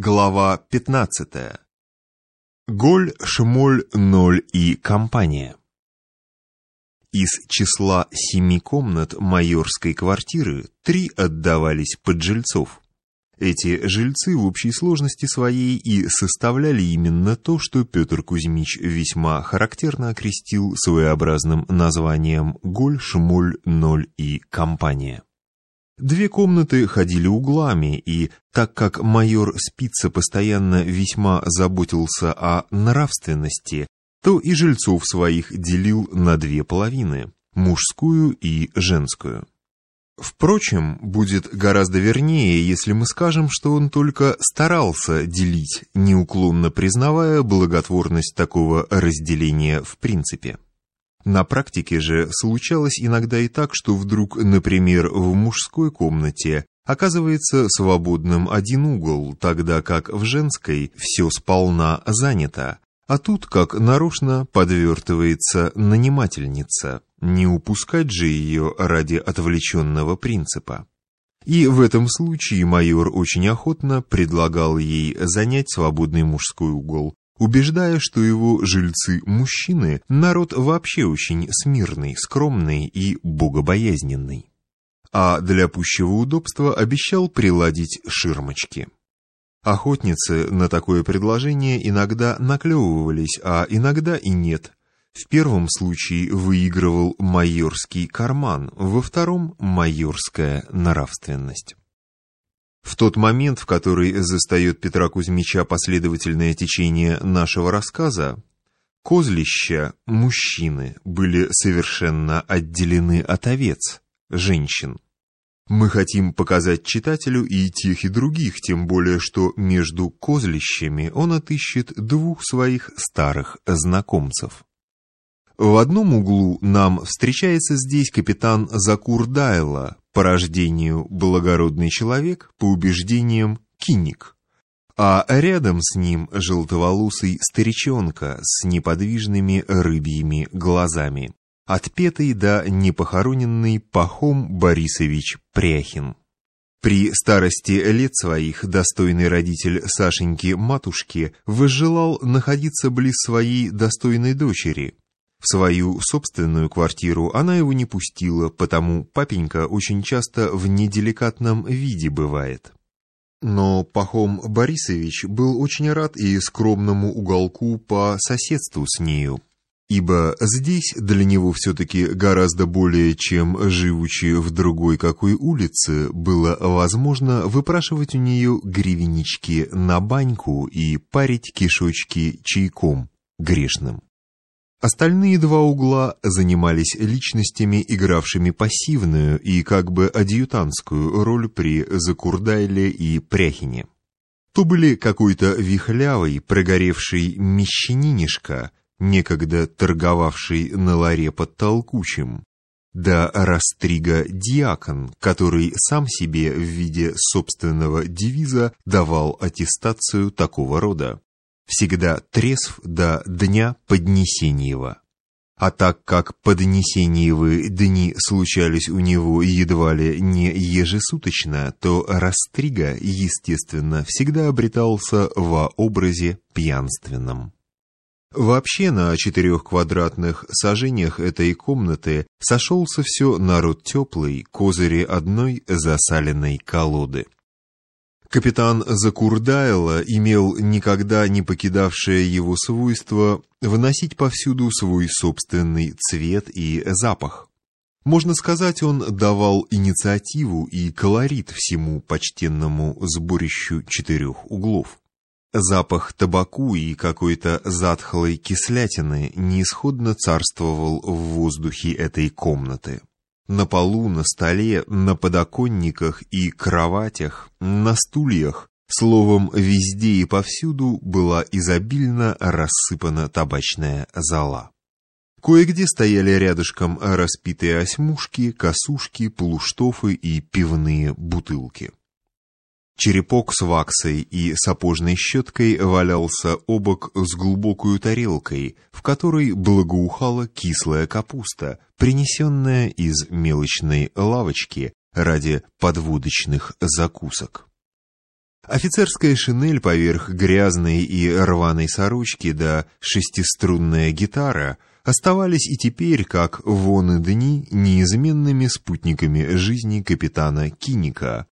Глава 15. Голь, Шмоль, Ноль и компания. Из числа семи комнат майорской квартиры три отдавались под жильцов. Эти жильцы в общей сложности своей и составляли именно то, что Петр Кузьмич весьма характерно окрестил своеобразным названием «Голь, Шмоль, Ноль и компания». Две комнаты ходили углами, и так как майор Спица постоянно весьма заботился о нравственности, то и жильцов своих делил на две половины – мужскую и женскую. Впрочем, будет гораздо вернее, если мы скажем, что он только старался делить, неуклонно признавая благотворность такого разделения в принципе. На практике же случалось иногда и так, что вдруг, например, в мужской комнате оказывается свободным один угол, тогда как в женской все сполна занято, а тут, как нарочно, подвертывается нанимательница, не упускать же ее ради отвлеченного принципа. И в этом случае майор очень охотно предлагал ей занять свободный мужской угол, убеждая, что его жильцы-мужчины – народ вообще очень смирный, скромный и богобоязненный. А для пущего удобства обещал приладить ширмочки. Охотницы на такое предложение иногда наклевывались, а иногда и нет. В первом случае выигрывал майорский карман, во втором – майорская нравственность. В тот момент, в который застает Петра Кузьмича последовательное течение нашего рассказа, козлища, мужчины, были совершенно отделены от овец, женщин. Мы хотим показать читателю и тех, и других, тем более, что между козлищами он отыщет двух своих старых знакомцев. В одном углу нам встречается здесь капитан Закур Дайла, по рождению благородный человек, по убеждениям киник, а рядом с ним желтоволосый старичонка с неподвижными рыбьими глазами, отпетый да непохороненный Пахом Борисович Пряхин. При старости лет своих достойный родитель Сашеньки-матушки возжелал находиться близ своей достойной дочери, в свою собственную квартиру она его не пустила, потому папенька очень часто в неделикатном виде бывает. Но Пахом Борисович был очень рад и скромному уголку по соседству с нею, ибо здесь для него все-таки гораздо более, чем живучи в другой какой улице, было возможно выпрашивать у нее гривеннички на баньку и парить кишочки чайком грешным. Остальные два угла занимались личностями, игравшими пассивную и как бы адъютантскую роль при Закурдайле и Пряхине. То были какой-то вихлявый, прогоревший мещанинишка, некогда торговавший на ларе под толкучим, да Растрига Диакон, который сам себе в виде собственного девиза давал аттестацию такого рода всегда трезв до дня Поднесениева. А так как Поднесениевы дни случались у него едва ли не ежесуточно, то Растрига, естественно, всегда обретался во образе пьянственном. Вообще на четырех квадратных сажениях этой комнаты сошелся все народ теплый, козыри одной засаленной колоды. Капитан Закурдайла имел никогда не покидавшее его свойство выносить повсюду свой собственный цвет и запах. Можно сказать, он давал инициативу и колорит всему почтенному сборищу четырех углов. Запах табаку и какой-то затхлой кислятины неисходно царствовал в воздухе этой комнаты. На полу, на столе, на подоконниках и кроватях, на стульях, словом, везде и повсюду была изобильно рассыпана табачная зола. Кое-где стояли рядышком распитые осьмушки, косушки, полуштофы и пивные бутылки. Черепок с ваксой и сапожной щеткой валялся обок с глубокую тарелкой, в которой благоухала кислая капуста, принесенная из мелочной лавочки ради подводочных закусок. Офицерская шинель поверх грязной и рваной сорочки да шестиструнная гитара оставались и теперь, как вон и дни, неизменными спутниками жизни капитана Киника,